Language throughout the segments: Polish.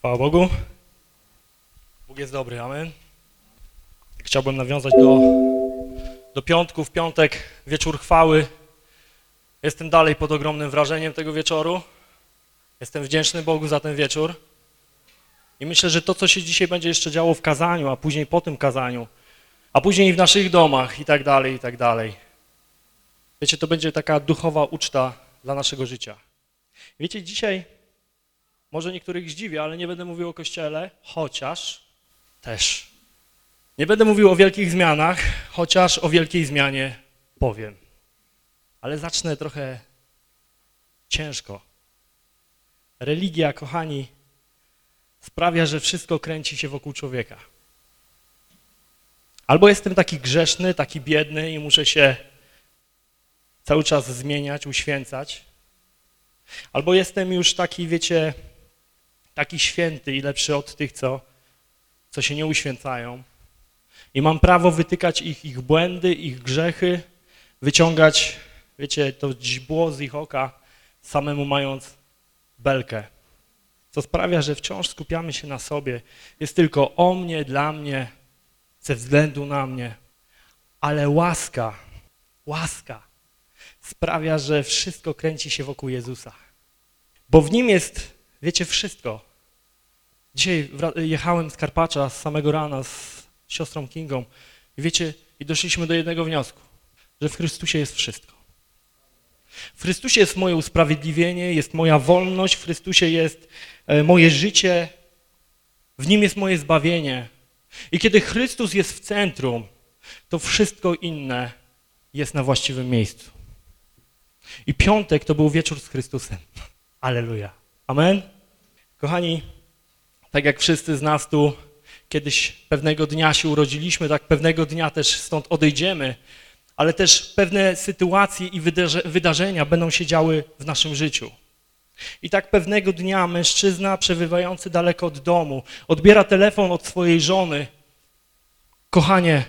Chwała Bogu. Bóg jest dobry, amen. Chciałbym nawiązać do, do piątku, w piątek, wieczór chwały. Jestem dalej pod ogromnym wrażeniem tego wieczoru. Jestem wdzięczny Bogu za ten wieczór. I myślę, że to, co się dzisiaj będzie jeszcze działo w kazaniu, a później po tym kazaniu, a później w naszych domach i tak dalej, i tak dalej. Wiecie, to będzie taka duchowa uczta dla naszego życia. Wiecie, dzisiaj może niektórych zdziwi, ale nie będę mówił o Kościele, chociaż też. Nie będę mówił o wielkich zmianach, chociaż o wielkiej zmianie powiem. Ale zacznę trochę ciężko. Religia, kochani, sprawia, że wszystko kręci się wokół człowieka. Albo jestem taki grzeszny, taki biedny i muszę się cały czas zmieniać, uświęcać. Albo jestem już taki, wiecie, taki święty i lepszy od tych, co, co się nie uświęcają. I mam prawo wytykać ich, ich błędy, ich grzechy, wyciągać, wiecie, to źbło z ich oka, samemu mając belkę. Co sprawia, że wciąż skupiamy się na sobie. Jest tylko o mnie, dla mnie, ze względu na mnie. Ale łaska, łaska sprawia, że wszystko kręci się wokół Jezusa. Bo w Nim jest, wiecie, wszystko. Dzisiaj jechałem z Karpacza z samego rana z siostrą Kingą i wiecie, i doszliśmy do jednego wniosku, że w Chrystusie jest wszystko. W Chrystusie jest moje usprawiedliwienie, jest moja wolność, w Chrystusie jest e, moje życie, w Nim jest moje zbawienie. I kiedy Chrystus jest w centrum, to wszystko inne jest na właściwym miejscu. I piątek to był wieczór z Chrystusem. Aleluja. Amen. Kochani, tak jak wszyscy z nas tu kiedyś pewnego dnia się urodziliśmy, tak pewnego dnia też stąd odejdziemy, ale też pewne sytuacje i wydarzenia będą się działy w naszym życiu. I tak pewnego dnia mężczyzna przebywający daleko od domu odbiera telefon od swojej żony. Kochanie,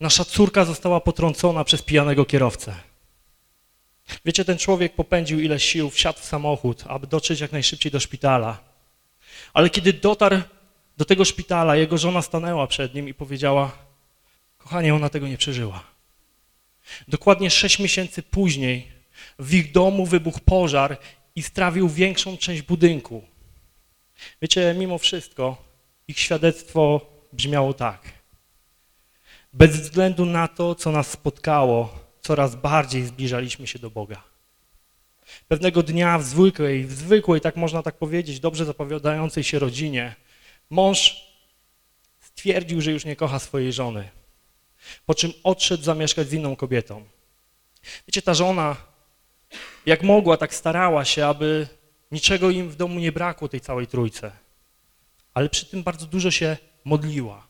nasza córka została potrącona przez pijanego kierowcę. Wiecie, ten człowiek popędził ile sił, wsiadł w samochód, aby dotrzeć jak najszybciej do szpitala. Ale kiedy dotarł do tego szpitala, jego żona stanęła przed nim i powiedziała, kochanie, ona tego nie przeżyła. Dokładnie sześć miesięcy później w ich domu wybuchł pożar i strawił większą część budynku. Wiecie, mimo wszystko ich świadectwo brzmiało tak. Bez względu na to, co nas spotkało, coraz bardziej zbliżaliśmy się do Boga. Pewnego dnia w zwykłej, w zwykłej, tak można tak powiedzieć, dobrze zapowiadającej się rodzinie, mąż stwierdził, że już nie kocha swojej żony, po czym odszedł zamieszkać z inną kobietą. Wiecie, ta żona, jak mogła, tak starała się, aby niczego im w domu nie brakło, tej całej trójce, ale przy tym bardzo dużo się modliła.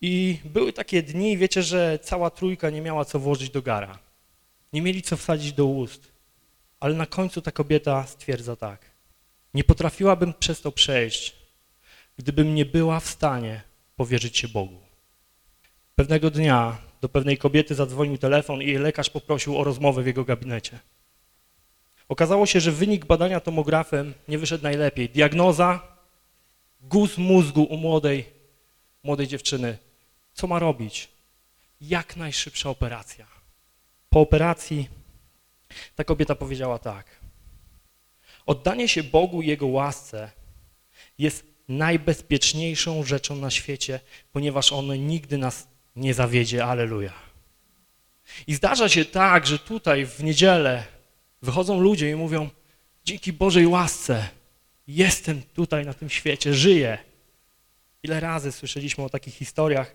I były takie dni, wiecie, że cała trójka nie miała co włożyć do gara. Nie mieli co wsadzić do ust. Ale na końcu ta kobieta stwierdza tak. Nie potrafiłabym przez to przejść, gdybym nie była w stanie powierzyć się Bogu. Pewnego dnia do pewnej kobiety zadzwonił telefon i lekarz poprosił o rozmowę w jego gabinecie. Okazało się, że wynik badania tomografem nie wyszedł najlepiej. Diagnoza guz mózgu u młodej, młodej dziewczyny co ma robić? Jak najszybsza operacja. Po operacji ta kobieta powiedziała tak. Oddanie się Bogu i Jego łasce jest najbezpieczniejszą rzeczą na świecie, ponieważ On nigdy nas nie zawiedzie. Aleluja. I zdarza się tak, że tutaj w niedzielę wychodzą ludzie i mówią dzięki Bożej łasce jestem tutaj na tym świecie, żyję. Ile razy słyszeliśmy o takich historiach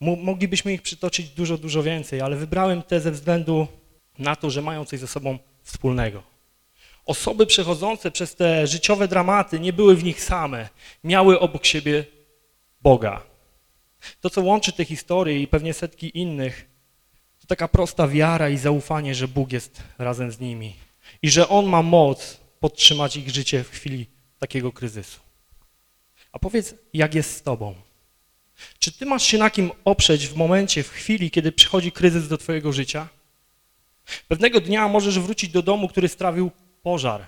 Moglibyśmy ich przytoczyć dużo, dużo więcej, ale wybrałem te ze względu na to, że mają coś ze sobą wspólnego. Osoby przechodzące przez te życiowe dramaty nie były w nich same, miały obok siebie Boga. To, co łączy te historie i pewnie setki innych, to taka prosta wiara i zaufanie, że Bóg jest razem z nimi i że On ma moc podtrzymać ich życie w chwili takiego kryzysu. A powiedz, jak jest z Tobą? Czy ty masz się na kim oprzeć w momencie, w chwili, kiedy przychodzi kryzys do twojego życia? Pewnego dnia możesz wrócić do domu, który strawił pożar.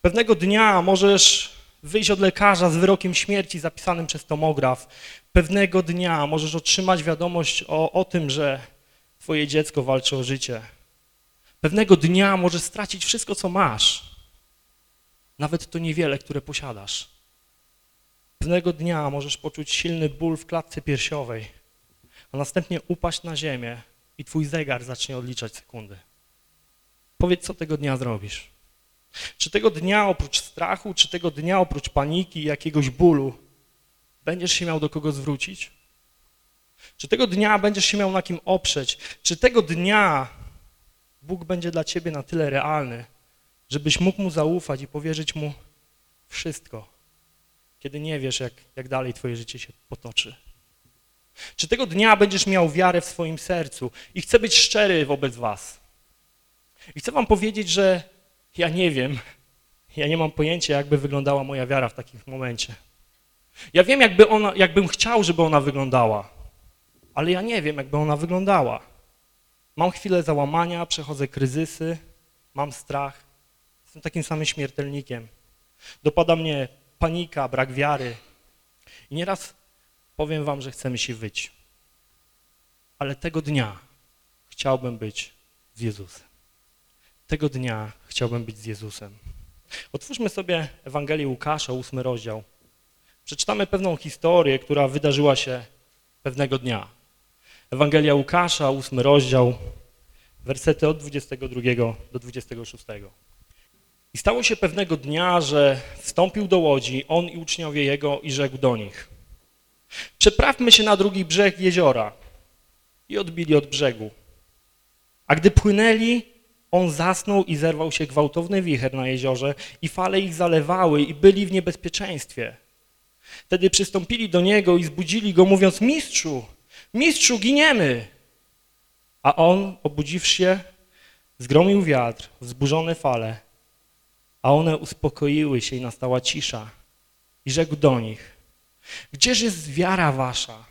Pewnego dnia możesz wyjść od lekarza z wyrokiem śmierci zapisanym przez tomograf. Pewnego dnia możesz otrzymać wiadomość o, o tym, że twoje dziecko walczy o życie. Pewnego dnia możesz stracić wszystko, co masz. Nawet to niewiele, które posiadasz. Pewnego dnia możesz poczuć silny ból w klatce piersiowej, a następnie upaść na ziemię i twój zegar zacznie odliczać sekundy. Powiedz, co tego dnia zrobisz. Czy tego dnia oprócz strachu, czy tego dnia oprócz paniki i jakiegoś bólu będziesz się miał do kogo zwrócić? Czy tego dnia będziesz się miał na kim oprzeć? Czy tego dnia Bóg będzie dla ciebie na tyle realny, żebyś mógł Mu zaufać i powierzyć Mu wszystko, kiedy nie wiesz, jak, jak dalej twoje życie się potoczy? Czy tego dnia będziesz miał wiarę w swoim sercu? I chcę być szczery wobec was. I chcę wam powiedzieć, że ja nie wiem, ja nie mam pojęcia, jakby wyglądała moja wiara w takim momencie. Ja wiem, jakby ona, jakbym chciał, żeby ona wyglądała, ale ja nie wiem, jakby ona wyglądała. Mam chwilę załamania, przechodzę kryzysy, mam strach, jestem takim samym śmiertelnikiem. Dopada mnie panika, brak wiary. I nieraz powiem wam, że chcemy się wyć. Ale tego dnia chciałbym być z Jezusem. Tego dnia chciałbym być z Jezusem. Otwórzmy sobie Ewangelię Łukasza, ósmy rozdział. Przeczytamy pewną historię, która wydarzyła się pewnego dnia. Ewangelia Łukasza, ósmy rozdział, wersety od 22 do 26. I stało się pewnego dnia, że wstąpił do łodzi, on i uczniowie jego i rzekł do nich Przeprawmy się na drugi brzeg jeziora. I odbili od brzegu. A gdy płynęli, on zasnął i zerwał się gwałtowny wicher na jeziorze i fale ich zalewały i byli w niebezpieczeństwie. Wtedy przystąpili do niego i zbudzili go, mówiąc, mistrzu, mistrzu, giniemy. A on, obudziwszy się, zgromił wiatr, wzburzone fale, a one uspokoiły się i nastała cisza. I rzekł do nich, gdzież jest wiara wasza?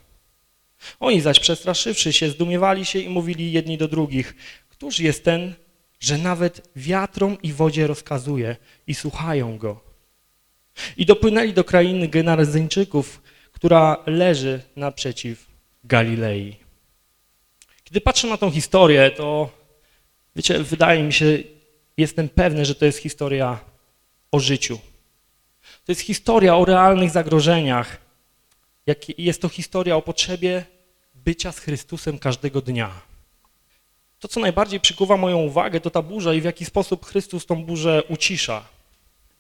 Oni zaś przestraszywszy się, zdumiewali się i mówili jedni do drugich, któż jest ten, że nawet wiatrom i wodzie rozkazuje i słuchają go. I dopłynęli do krainy Genarzyńczyków, która leży naprzeciw Galilei. Kiedy patrzę na tą historię, to wiecie, wydaje mi się, jestem pewny, że to jest historia o życiu. To jest historia o realnych zagrożeniach. Jest to historia o potrzebie bycia z Chrystusem każdego dnia. To, co najbardziej przykuwa moją uwagę, to ta burza i w jaki sposób Chrystus tą burzę ucisza.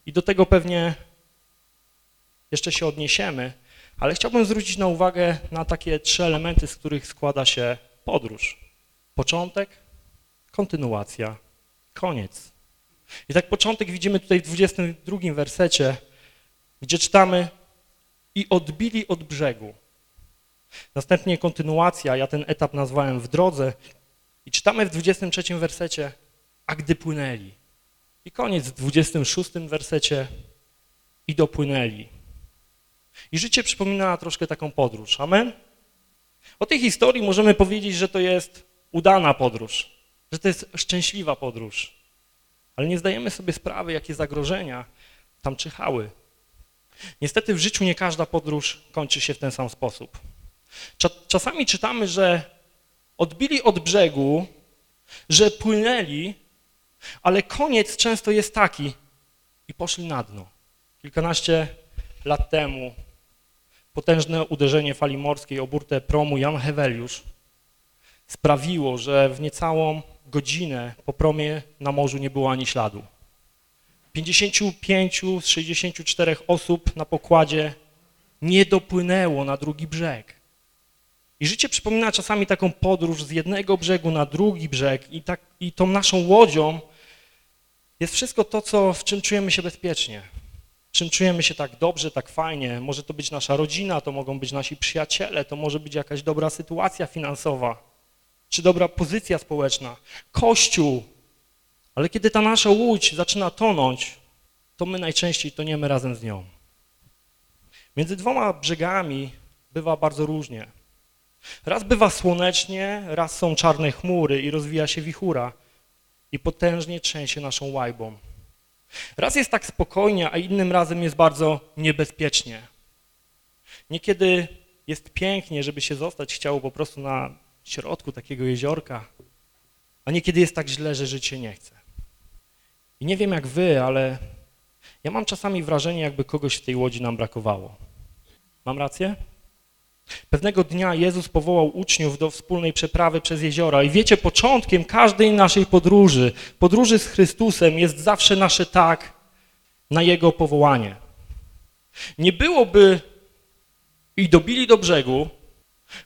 I do tego pewnie jeszcze się odniesiemy, ale chciałbym zwrócić na uwagę na takie trzy elementy, z których składa się podróż. Początek, kontynuacja, koniec. I tak początek widzimy tutaj w 22 wersecie, gdzie czytamy i odbili od brzegu. Następnie kontynuacja, ja ten etap nazwałem w drodze i czytamy w 23 wersecie, a gdy płynęli. I koniec w 26 wersecie i dopłynęli. I życie przypomina troszkę taką podróż. Amen? O tej historii możemy powiedzieć, że to jest udana podróż, że to jest szczęśliwa podróż. Ale nie zdajemy sobie sprawy, jakie zagrożenia tam czyhały. Niestety w życiu nie każda podróż kończy się w ten sam sposób. Czasami czytamy, że odbili od brzegu, że płynęli, ale koniec często jest taki i poszli na dno. Kilkanaście lat temu potężne uderzenie fali morskiej o burtę promu Jan Heweliusz sprawiło, że w niecałą godzinę po promie na morzu nie było ani śladu. 55 z 64 osób na pokładzie nie dopłynęło na drugi brzeg. I życie przypomina czasami taką podróż z jednego brzegu na drugi brzeg i, tak, i tą naszą łodzią jest wszystko to, co, w czym czujemy się bezpiecznie, w czym czujemy się tak dobrze, tak fajnie. Może to być nasza rodzina, to mogą być nasi przyjaciele, to może być jakaś dobra sytuacja finansowa, czy dobra pozycja społeczna, kościół. Ale kiedy ta nasza łódź zaczyna tonąć, to my najczęściej toniemy razem z nią. Między dwoma brzegami bywa bardzo różnie. Raz bywa słonecznie, raz są czarne chmury i rozwija się wichura i potężnie trzęsie naszą łajbą. Raz jest tak spokojnie, a innym razem jest bardzo niebezpiecznie. Niekiedy jest pięknie, żeby się zostać chciało po prostu na środku takiego jeziorka, a niekiedy jest tak źle, że żyć się nie chce. I nie wiem jak wy, ale ja mam czasami wrażenie, jakby kogoś w tej łodzi nam brakowało. Mam rację? Pewnego dnia Jezus powołał uczniów do wspólnej przeprawy przez jeziora i wiecie, początkiem każdej naszej podróży, podróży z Chrystusem jest zawsze nasze tak na Jego powołanie. Nie byłoby i dobili do brzegu,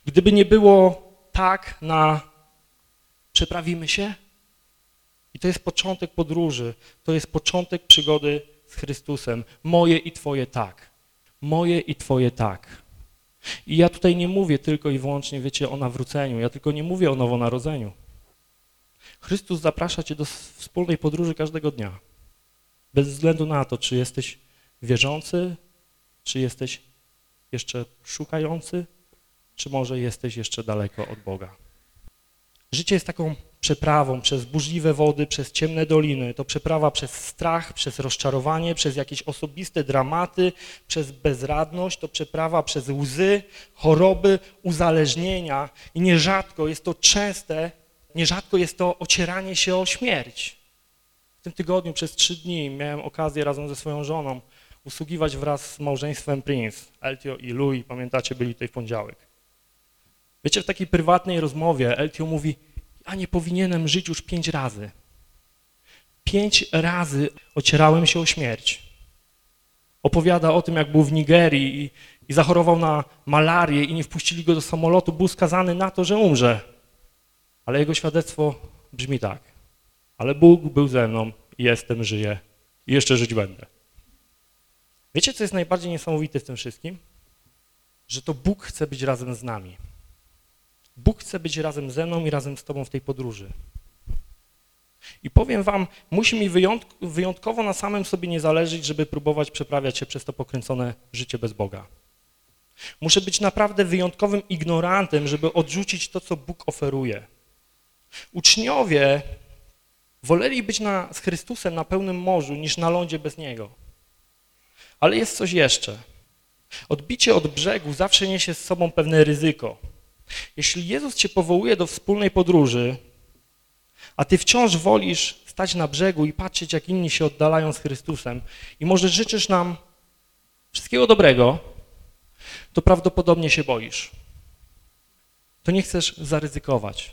gdyby nie było tak na przeprawimy się. I to jest początek podróży, to jest początek przygody z Chrystusem. Moje i Twoje tak. Moje i Twoje tak. I ja tutaj nie mówię tylko i wyłącznie, wiecie, o nawróceniu, ja tylko nie mówię o nowonarodzeniu. Chrystus zaprasza cię do wspólnej podróży każdego dnia. Bez względu na to, czy jesteś wierzący, czy jesteś jeszcze szukający, czy może jesteś jeszcze daleko od Boga. Życie jest taką przeprawą przez burzliwe wody, przez ciemne doliny. To przeprawa przez strach, przez rozczarowanie, przez jakieś osobiste dramaty, przez bezradność. To przeprawa przez łzy, choroby, uzależnienia. I nierzadko jest to częste, nierzadko jest to ocieranie się o śmierć. W tym tygodniu przez trzy dni miałem okazję razem ze swoją żoną usługiwać wraz z małżeństwem Prince, Eltio i Louis. Pamiętacie, byli tutaj w poniedziałek. Wiecie, w takiej prywatnej rozmowie Eltio mówi, ja nie powinienem żyć już pięć razy. Pięć razy ocierałem się o śmierć. Opowiada o tym, jak był w Nigerii i, i zachorował na malarię i nie wpuścili go do samolotu, był skazany na to, że umrze. Ale jego świadectwo brzmi tak. Ale Bóg był ze mną, jestem, żyję i jeszcze żyć będę. Wiecie, co jest najbardziej niesamowite w tym wszystkim? Że to Bóg chce być razem z nami. Bóg chce być razem ze mną i razem z Tobą w tej podróży. I powiem Wam, musi mi wyjątkowo na samym sobie nie zależeć, żeby próbować przeprawiać się przez to pokręcone życie bez Boga. Muszę być naprawdę wyjątkowym ignorantem, żeby odrzucić to, co Bóg oferuje. Uczniowie woleli być na, z Chrystusem na pełnym morzu, niż na lądzie bez Niego. Ale jest coś jeszcze. Odbicie od brzegu zawsze niesie z sobą pewne ryzyko. Jeśli Jezus cię powołuje do wspólnej podróży, a ty wciąż wolisz stać na brzegu i patrzeć, jak inni się oddalają z Chrystusem i może życzysz nam wszystkiego dobrego, to prawdopodobnie się boisz. To nie chcesz zaryzykować.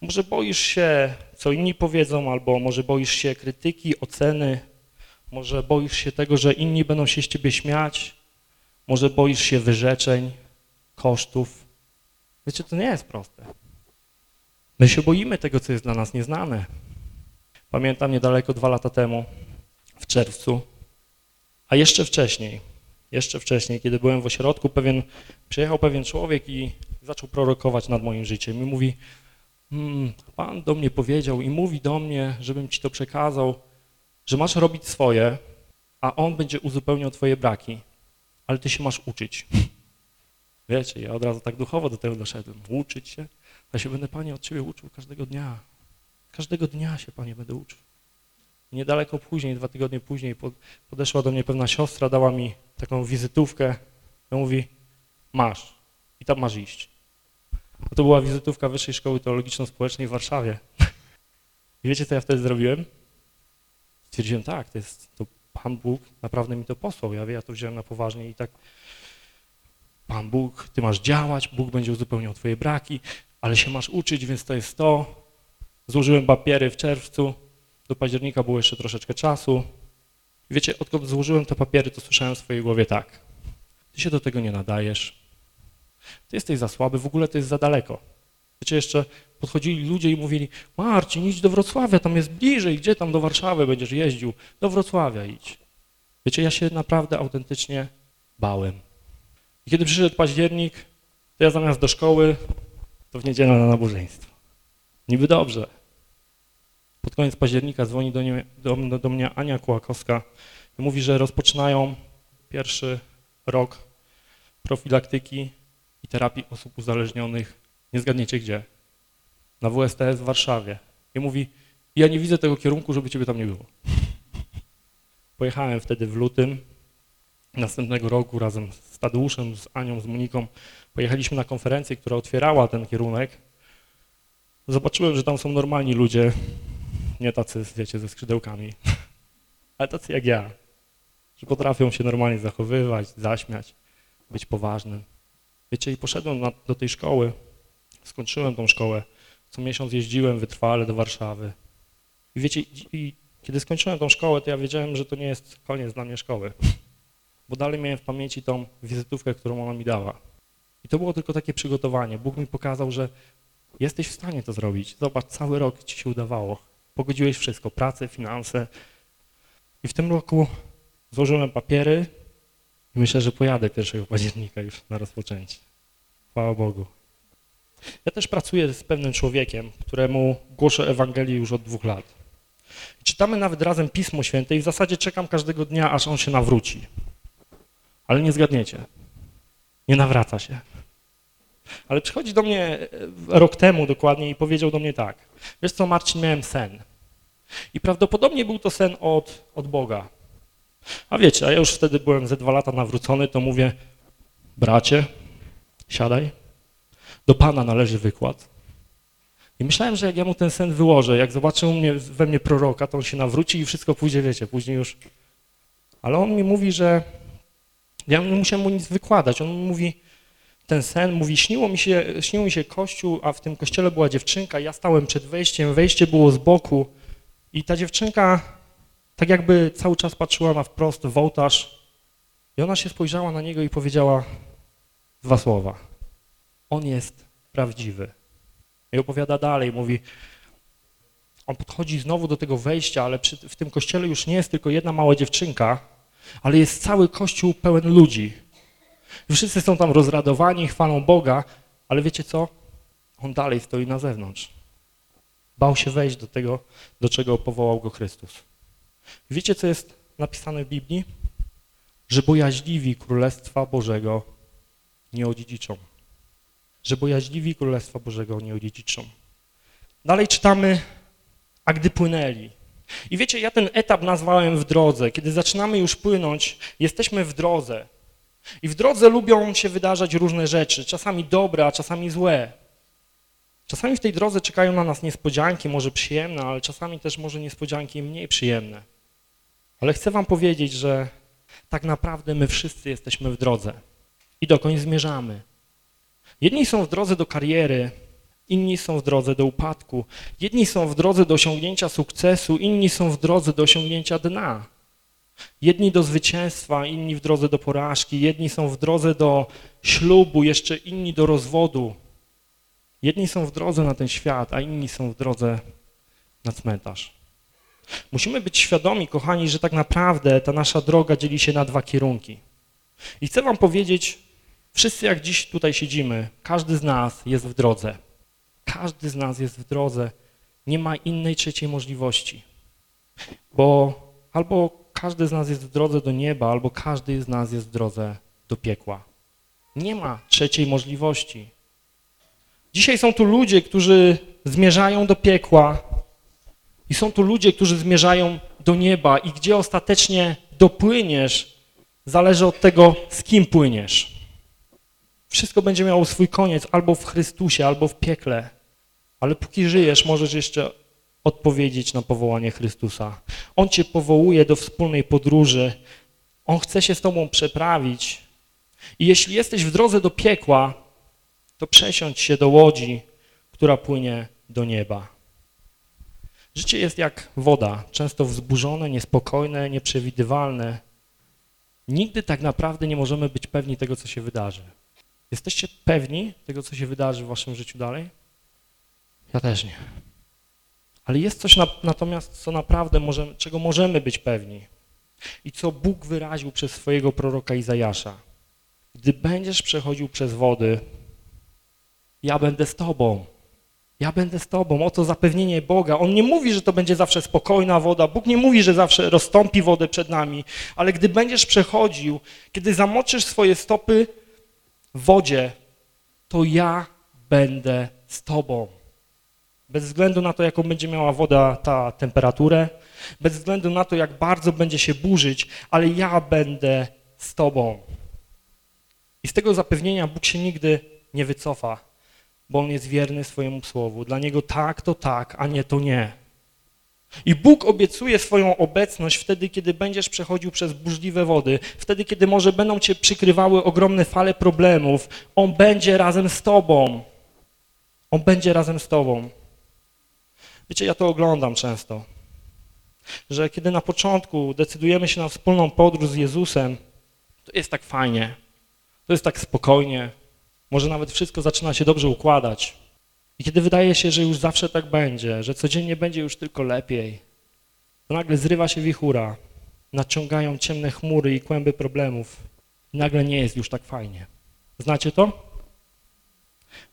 Może boisz się, co inni powiedzą, albo może boisz się krytyki, oceny, może boisz się tego, że inni będą się z ciebie śmiać, może boisz się wyrzeczeń, kosztów. Wiecie, to nie jest proste. My się boimy tego, co jest dla nas nieznane. Pamiętam niedaleko dwa lata temu, w czerwcu, a jeszcze wcześniej, jeszcze wcześniej, kiedy byłem w ośrodku, pewien, przyjechał pewien człowiek i zaczął prorokować nad moim życiem i mówi, hmm, Pan do mnie powiedział i mówi do mnie, żebym ci to przekazał, że masz robić swoje, a On będzie uzupełniał twoje braki, ale ty się masz uczyć. Wiecie, ja od razu tak duchowo do tego doszedłem. Uczyć się? Ja się będę, Panie, od Ciebie uczył każdego dnia. Każdego dnia się, Panie, będę uczył. niedaleko później, dwa tygodnie później podeszła do mnie pewna siostra, dała mi taką wizytówkę i mówi, masz i tam masz iść. A to była wizytówka Wyższej Szkoły Teologiczno-Społecznej w Warszawie. I wiecie, co ja wtedy zrobiłem? Stwierdziłem, tak, to jest, to Pan Bóg naprawdę mi to posłał. Ja, ja to wziąłem na poważnie i tak Pan Bóg, Ty masz działać, Bóg będzie uzupełniał Twoje braki, ale się masz uczyć, więc to jest to. Złożyłem papiery w czerwcu, do października było jeszcze troszeczkę czasu. Wiecie, odkąd złożyłem te papiery, to słyszałem w swojej głowie tak. Ty się do tego nie nadajesz. Ty jesteś za słaby, w ogóle to jest za daleko. Wiecie, jeszcze podchodzili ludzie i mówili, Marcin, idź do Wrocławia, tam jest bliżej, gdzie tam do Warszawy będziesz jeździł? Do Wrocławia idź. Wiecie, ja się naprawdę autentycznie bałem. I kiedy przyszedł październik, to ja zamiast do szkoły, to w niedzielę na nabożeństwo. Niby dobrze. Pod koniec października dzwoni do, nie, do, do mnie Ania Kłakowska i mówi, że rozpoczynają pierwszy rok profilaktyki i terapii osób uzależnionych. Nie zgadniecie gdzie? Na WSTS w Warszawie. I mówi, ja nie widzę tego kierunku, żeby ciebie tam nie było. Pojechałem wtedy w lutym następnego roku razem z Tadeuszem, z Anią, z Moniką. Pojechaliśmy na konferencję, która otwierała ten kierunek. Zobaczyłem, że tam są normalni ludzie, nie tacy, wiecie, ze skrzydełkami, ale tacy jak ja, że potrafią się normalnie zachowywać, zaśmiać, być poważnym. Wiecie, i poszedłem na, do tej szkoły, skończyłem tą szkołę, co miesiąc jeździłem wytrwale do Warszawy. I wiecie, i, kiedy skończyłem tą szkołę, to ja wiedziałem, że to nie jest koniec dla mnie szkoły, bo dalej miałem w pamięci tą wizytówkę, którą ona mi dała. I to było tylko takie przygotowanie. Bóg mi pokazał, że jesteś w stanie to zrobić. Zobacz, cały rok ci się udawało. Pogodziłeś wszystko, pracę, finanse. I w tym roku złożyłem papiery i myślę, że pojadę 1 października już na rozpoczęcie. Chwała Bogu. Ja też pracuję z pewnym człowiekiem, któremu głoszę Ewangelię już od dwóch lat. Czytamy nawet razem Pismo Święte i w zasadzie czekam każdego dnia, aż on się nawróci. Ale nie zgadniecie. Nie nawraca się. Ale przychodzi do mnie e, rok temu dokładnie i powiedział do mnie tak. Wiesz co, Marcin, miałem sen. I prawdopodobnie był to sen od, od Boga. A wiecie, a ja już wtedy byłem ze dwa lata nawrócony, to mówię, bracie, siadaj, do Pana należy wykład. I myślałem, że jak ja mu ten sen wyłożę, jak zobaczył mnie, we mnie proroka, to on się nawróci i wszystko pójdzie, wiecie, później już. Ale on mi mówi, że ja nie musiałem mu nic wykładać. On mówi, ten sen, mówi, śniło mi się, śniło mi się kościół, a w tym kościele była dziewczynka, ja stałem przed wejściem, wejście było z boku i ta dziewczynka tak jakby cały czas patrzyła na wprost w ołtarz i ona się spojrzała na niego i powiedziała dwa słowa. On jest prawdziwy. I opowiada dalej, mówi, on podchodzi znowu do tego wejścia, ale przy, w tym kościele już nie jest tylko jedna mała dziewczynka, ale jest cały kościół pełen ludzi. Wszyscy są tam rozradowani, chwalą Boga, ale wiecie co? On dalej stoi na zewnątrz. Bał się wejść do tego, do czego powołał go Chrystus. Wiecie, co jest napisane w Biblii? Że bojaźliwi Królestwa Bożego nie odziedziczą. Że bojaźliwi Królestwa Bożego nie odziedziczą. Dalej czytamy, a gdy płynęli. I wiecie, ja ten etap nazwałem w drodze. Kiedy zaczynamy już płynąć, jesteśmy w drodze. I w drodze lubią się wydarzać różne rzeczy, czasami dobre, a czasami złe. Czasami w tej drodze czekają na nas niespodzianki, może przyjemne, ale czasami też może niespodzianki mniej przyjemne. Ale chcę wam powiedzieć, że tak naprawdę my wszyscy jesteśmy w drodze i dokąd zmierzamy. Jedni są w drodze do kariery, inni są w drodze do upadku, jedni są w drodze do osiągnięcia sukcesu, inni są w drodze do osiągnięcia dna. Jedni do zwycięstwa, inni w drodze do porażki, jedni są w drodze do ślubu, jeszcze inni do rozwodu. Jedni są w drodze na ten świat, a inni są w drodze na cmentarz. Musimy być świadomi, kochani, że tak naprawdę ta nasza droga dzieli się na dwa kierunki. I chcę wam powiedzieć, wszyscy jak dziś tutaj siedzimy, każdy z nas jest w drodze. Każdy z nas jest w drodze. Nie ma innej trzeciej możliwości. Bo albo każdy z nas jest w drodze do nieba, albo każdy z nas jest w drodze do piekła. Nie ma trzeciej możliwości. Dzisiaj są tu ludzie, którzy zmierzają do piekła i są tu ludzie, którzy zmierzają do nieba i gdzie ostatecznie dopłyniesz, zależy od tego, z kim płyniesz. Wszystko będzie miało swój koniec albo w Chrystusie, albo w piekle. Ale póki żyjesz, możesz jeszcze odpowiedzieć na powołanie Chrystusa. On cię powołuje do wspólnej podróży. On chce się z tobą przeprawić. I jeśli jesteś w drodze do piekła, to przesiądź się do łodzi, która płynie do nieba. Życie jest jak woda, często wzburzone, niespokojne, nieprzewidywalne. Nigdy tak naprawdę nie możemy być pewni tego, co się wydarzy. Jesteście pewni tego, co się wydarzy w waszym życiu dalej? Ja też nie. Ale jest coś na, natomiast, co naprawdę możemy, czego możemy być pewni i co Bóg wyraził przez swojego proroka Izajasza. Gdy będziesz przechodził przez wody, ja będę z tobą. Ja będę z tobą. Oto zapewnienie Boga. On nie mówi, że to będzie zawsze spokojna woda. Bóg nie mówi, że zawsze rozstąpi wodę przed nami. Ale gdy będziesz przechodził, kiedy zamoczysz swoje stopy w wodzie, to ja będę z tobą. Bez względu na to, jaką będzie miała woda ta temperaturę, bez względu na to, jak bardzo będzie się burzyć, ale ja będę z Tobą. I z tego zapewnienia Bóg się nigdy nie wycofa, bo On jest wierny swojemu słowu. Dla Niego tak to tak, a nie to nie. I Bóg obiecuje swoją obecność wtedy, kiedy będziesz przechodził przez burzliwe wody, wtedy, kiedy może będą cię przykrywały ogromne fale problemów. On będzie razem z tobą. On będzie razem z tobą. Wiecie, ja to oglądam często, że kiedy na początku decydujemy się na wspólną podróż z Jezusem, to jest tak fajnie, to jest tak spokojnie, może nawet wszystko zaczyna się dobrze układać. I kiedy wydaje się, że już zawsze tak będzie, że codziennie będzie już tylko lepiej, to nagle zrywa się wichura, naciągają ciemne chmury i kłęby problemów i nagle nie jest już tak fajnie. Znacie to?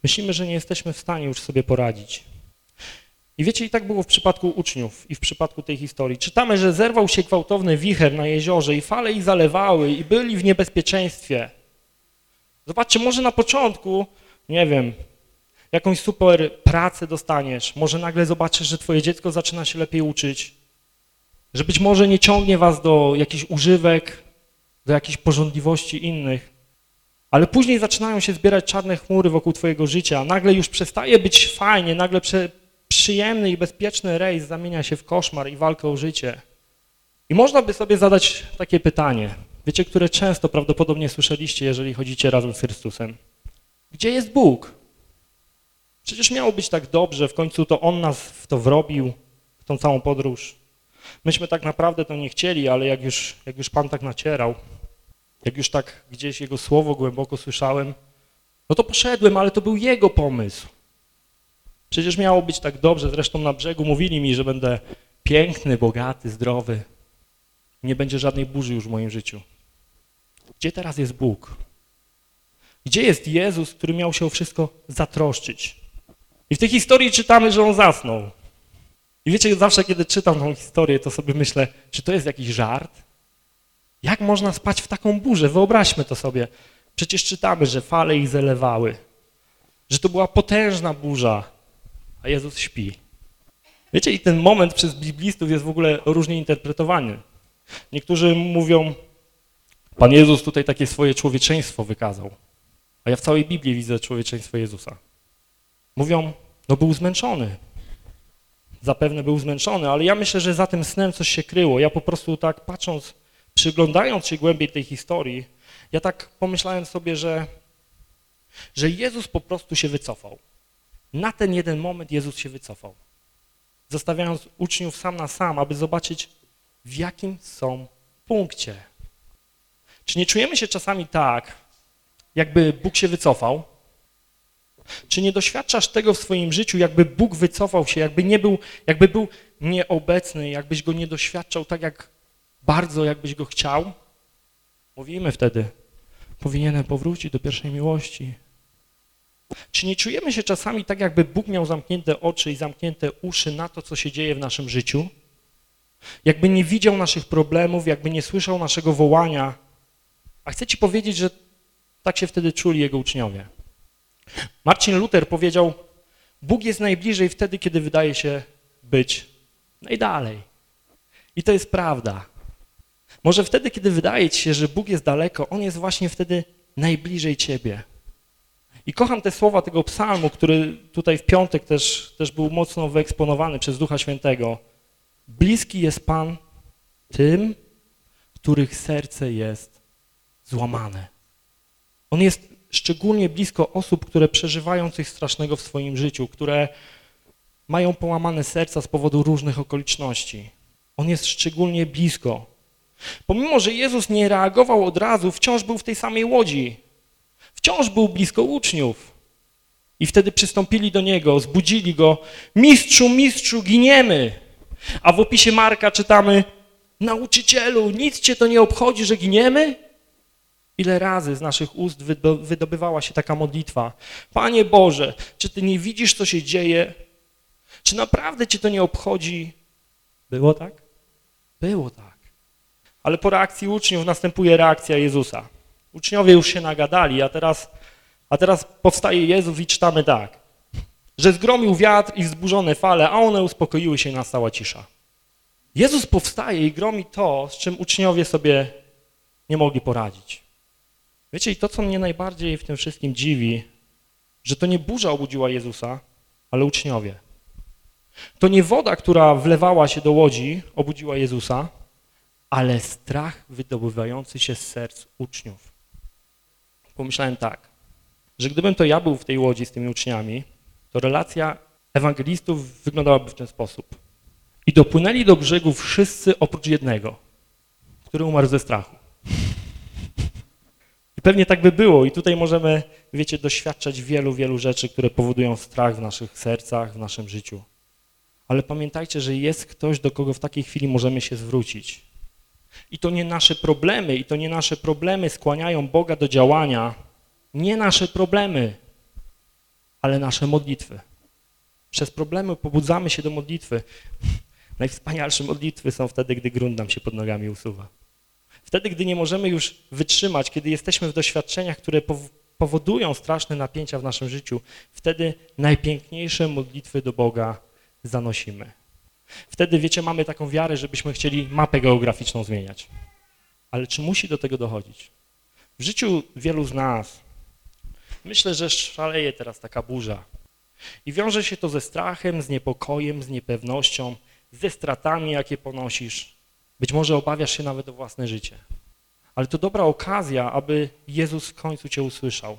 Myślimy, że nie jesteśmy w stanie już sobie poradzić. I wiecie, i tak było w przypadku uczniów i w przypadku tej historii. Czytamy, że zerwał się gwałtowny wicher na jeziorze i fale ich zalewały i byli w niebezpieczeństwie. Zobaczcie, może na początku, nie wiem, jakąś super pracę dostaniesz, może nagle zobaczysz, że twoje dziecko zaczyna się lepiej uczyć, że być może nie ciągnie was do jakichś używek, do jakichś porządliwości innych, ale później zaczynają się zbierać czarne chmury wokół twojego życia, nagle już przestaje być fajnie, nagle prze, przyjemny i bezpieczny rejs zamienia się w koszmar i walkę o życie. I można by sobie zadać takie pytanie, wiecie, które często prawdopodobnie słyszeliście, jeżeli chodzicie razem z Chrystusem. Gdzie jest Bóg? Przecież miało być tak dobrze, w końcu to On nas w to wrobił, w tą całą podróż. Myśmy tak naprawdę to nie chcieli, ale jak już, jak już Pan tak nacierał, jak już tak gdzieś Jego słowo głęboko słyszałem, no to poszedłem, ale to był Jego pomysł. Przecież miało być tak dobrze, zresztą na brzegu mówili mi, że będę piękny, bogaty, zdrowy. Nie będzie żadnej burzy już w moim życiu. Gdzie teraz jest Bóg? Gdzie jest Jezus, który miał się o wszystko zatroszczyć? I w tej historii czytamy, że on zasnął. I wiecie, zawsze kiedy czytam tą historię, to sobie myślę, czy to jest jakiś żart? Jak można spać w taką burzę? Wyobraźmy to sobie. Przecież czytamy, że fale ich zalewały, że to była potężna burza, a Jezus śpi. Wiecie, i ten moment przez biblistów jest w ogóle różnie interpretowany. Niektórzy mówią, Pan Jezus tutaj takie swoje człowieczeństwo wykazał, a ja w całej Biblii widzę człowieczeństwo Jezusa. Mówią, no był zmęczony. Zapewne był zmęczony, ale ja myślę, że za tym snem coś się kryło. Ja po prostu tak patrząc, przyglądając się głębiej tej historii, ja tak pomyślałem sobie, że, że Jezus po prostu się wycofał. Na ten jeden moment Jezus się wycofał. Zostawiając uczniów sam na sam, aby zobaczyć, w jakim są punkcie. Czy nie czujemy się czasami tak, jakby Bóg się wycofał, czy nie doświadczasz tego w swoim życiu, jakby Bóg wycofał się, jakby nie był, jakby był nieobecny, jakbyś go nie doświadczał tak jak bardzo, jakbyś go chciał? Mówimy wtedy, powinienem powrócić do pierwszej miłości. Czy nie czujemy się czasami tak, jakby Bóg miał zamknięte oczy i zamknięte uszy na to, co się dzieje w naszym życiu? Jakby nie widział naszych problemów, jakby nie słyszał naszego wołania. A chcę ci powiedzieć, że tak się wtedy czuli jego uczniowie. Marcin Luther powiedział, Bóg jest najbliżej wtedy, kiedy wydaje się być najdalej. I to jest prawda. Może wtedy, kiedy wydaje ci się, że Bóg jest daleko, On jest właśnie wtedy najbliżej ciebie. I kocham te słowa tego psalmu, który tutaj w piątek też, też był mocno wyeksponowany przez Ducha Świętego. Bliski jest Pan tym, których serce jest złamane. On jest szczególnie blisko osób, które przeżywają coś strasznego w swoim życiu, które mają połamane serca z powodu różnych okoliczności. On jest szczególnie blisko. Pomimo, że Jezus nie reagował od razu, wciąż był w tej samej łodzi. Wciąż był blisko uczniów. I wtedy przystąpili do Niego, zbudzili Go. Mistrzu, mistrzu, giniemy. A w opisie Marka czytamy, nauczycielu, nic Cię to nie obchodzi, że giniemy? Ile razy z naszych ust wydobywała się taka modlitwa. Panie Boże, czy Ty nie widzisz, co się dzieje? Czy naprawdę Cię to nie obchodzi? Było tak? Było tak. Ale po reakcji uczniów następuje reakcja Jezusa. Uczniowie już się nagadali, a teraz, a teraz powstaje Jezus i czytamy tak. że zgromił wiatr i wzburzone fale, a one uspokoiły się i nastała cisza. Jezus powstaje i gromi to, z czym uczniowie sobie nie mogli poradzić. Wiecie, i to, co mnie najbardziej w tym wszystkim dziwi, że to nie burza obudziła Jezusa, ale uczniowie. To nie woda, która wlewała się do łodzi, obudziła Jezusa, ale strach wydobywający się z serc uczniów. Pomyślałem tak, że gdybym to ja był w tej łodzi z tymi uczniami, to relacja ewangelistów wyglądałaby w ten sposób. I dopłynęli do brzegu wszyscy oprócz jednego, który umarł ze strachu. I pewnie tak by było i tutaj możemy, wiecie, doświadczać wielu, wielu rzeczy, które powodują strach w naszych sercach, w naszym życiu. Ale pamiętajcie, że jest ktoś, do kogo w takiej chwili możemy się zwrócić. I to nie nasze problemy, i to nie nasze problemy skłaniają Boga do działania, nie nasze problemy, ale nasze modlitwy. Przez problemy pobudzamy się do modlitwy. Najwspanialsze modlitwy są wtedy, gdy grunt nam się pod nogami usuwa. Wtedy, gdy nie możemy już wytrzymać, kiedy jesteśmy w doświadczeniach, które powodują straszne napięcia w naszym życiu, wtedy najpiękniejsze modlitwy do Boga zanosimy. Wtedy, wiecie, mamy taką wiarę, żebyśmy chcieli mapę geograficzną zmieniać. Ale czy musi do tego dochodzić? W życiu wielu z nas myślę, że szaleje teraz taka burza. I wiąże się to ze strachem, z niepokojem, z niepewnością, ze stratami, jakie ponosisz. Być może obawiasz się nawet o własne życie. Ale to dobra okazja, aby Jezus w końcu cię usłyszał.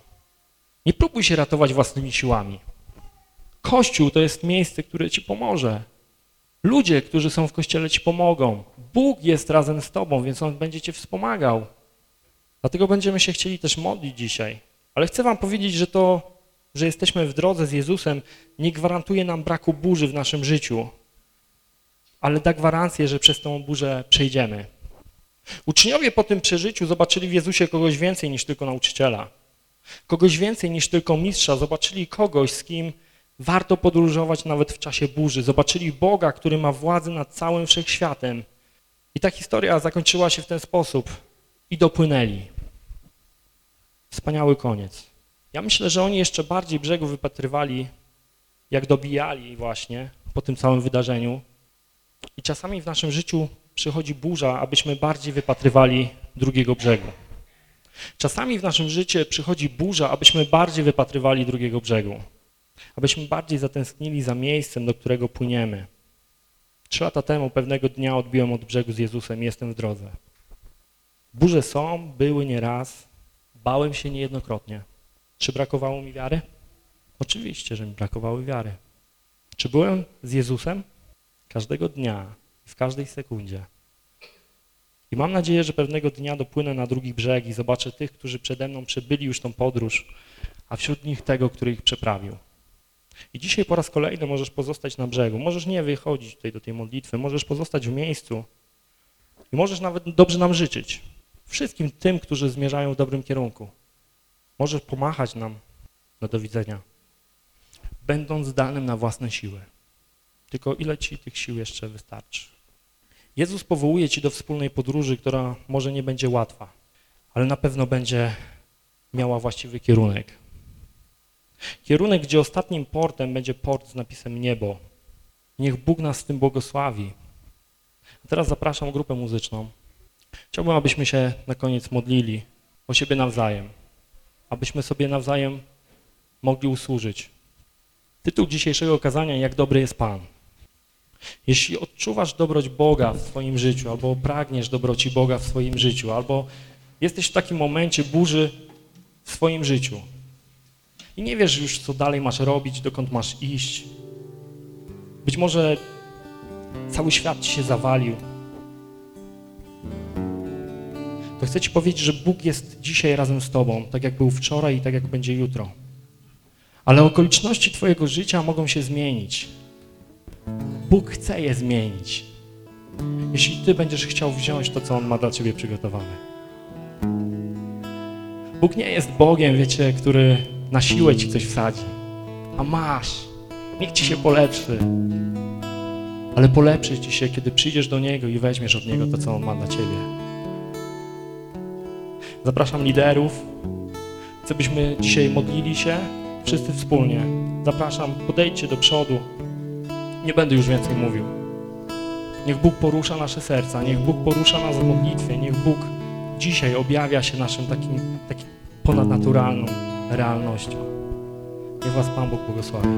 Nie próbuj się ratować własnymi siłami. Kościół to jest miejsce, które ci pomoże. Ludzie, którzy są w Kościele ci pomogą. Bóg jest razem z tobą, więc On będzie cię wspomagał. Dlatego będziemy się chcieli też modlić dzisiaj. Ale chcę wam powiedzieć, że to, że jesteśmy w drodze z Jezusem nie gwarantuje nam braku burzy w naszym życiu, ale da gwarancję, że przez tą burzę przejdziemy. Uczniowie po tym przeżyciu zobaczyli w Jezusie kogoś więcej niż tylko nauczyciela. Kogoś więcej niż tylko mistrza. Zobaczyli kogoś, z kim warto podróżować nawet w czasie burzy. Zobaczyli Boga, który ma władzę nad całym wszechświatem. I ta historia zakończyła się w ten sposób. I dopłynęli. Wspaniały koniec. Ja myślę, że oni jeszcze bardziej brzegu wypatrywali, jak dobijali właśnie po tym całym wydarzeniu. I czasami w naszym życiu przychodzi burza, abyśmy bardziej wypatrywali drugiego brzegu. Czasami w naszym życiu przychodzi burza, abyśmy bardziej wypatrywali drugiego brzegu. Abyśmy bardziej zatęsknili za miejscem, do którego płyniemy. Trzy lata temu pewnego dnia odbiłem od brzegu z Jezusem jestem w drodze. Burze są, były nieraz, bałem się niejednokrotnie. Czy brakowało mi wiary? Oczywiście, że mi brakowało wiary. Czy byłem z Jezusem? Każdego dnia, w każdej sekundzie. I mam nadzieję, że pewnego dnia dopłynę na drugi brzeg i zobaczę tych, którzy przede mną przebyli już tą podróż, a wśród nich tego, który ich przeprawił. I dzisiaj po raz kolejny możesz pozostać na brzegu. Możesz nie wychodzić tutaj do tej modlitwy, możesz pozostać w miejscu i możesz nawet dobrze nam życzyć. Wszystkim tym, którzy zmierzają w dobrym kierunku. Możesz pomachać nam na do widzenia, będąc zdalnym na własne siły. Tylko ile ci tych sił jeszcze wystarczy? Jezus powołuje ci do wspólnej podróży, która może nie będzie łatwa, ale na pewno będzie miała właściwy kierunek. Kierunek, gdzie ostatnim portem będzie port z napisem niebo. Niech Bóg nas z tym błogosławi. A teraz zapraszam grupę muzyczną. Chciałbym, abyśmy się na koniec modlili o siebie nawzajem, abyśmy sobie nawzajem mogli usłużyć. Tytuł dzisiejszego kazania, jak dobry jest Pan. Jeśli odczuwasz dobroć Boga w swoim życiu, albo pragniesz dobroci Boga w swoim życiu, albo jesteś w takim momencie burzy w swoim życiu i nie wiesz już, co dalej masz robić, dokąd masz iść, być może cały świat się zawalił, to chcę ci powiedzieć, że Bóg jest dzisiaj razem z tobą, tak jak był wczoraj i tak jak będzie jutro. Ale okoliczności twojego życia mogą się zmienić. Bóg chce je zmienić. Jeśli ty będziesz chciał wziąć to, co On ma dla ciebie przygotowane. Bóg nie jest Bogiem, wiecie, który na siłę ci coś wsadzi. A masz. Niech ci się polepszy. Ale polepszy ci się, kiedy przyjdziesz do Niego i weźmiesz od Niego to, co On ma dla ciebie. Zapraszam liderów. Chcę, byśmy dzisiaj modlili się wszyscy wspólnie zapraszam, podejdźcie do przodu. Nie będę już więcej mówił. Niech Bóg porusza nasze serca, niech Bóg porusza nas w modlitwie, niech Bóg dzisiaj objawia się naszym takim, takim ponadnaturalną realnością. Niech was Pan Bóg błogosławi.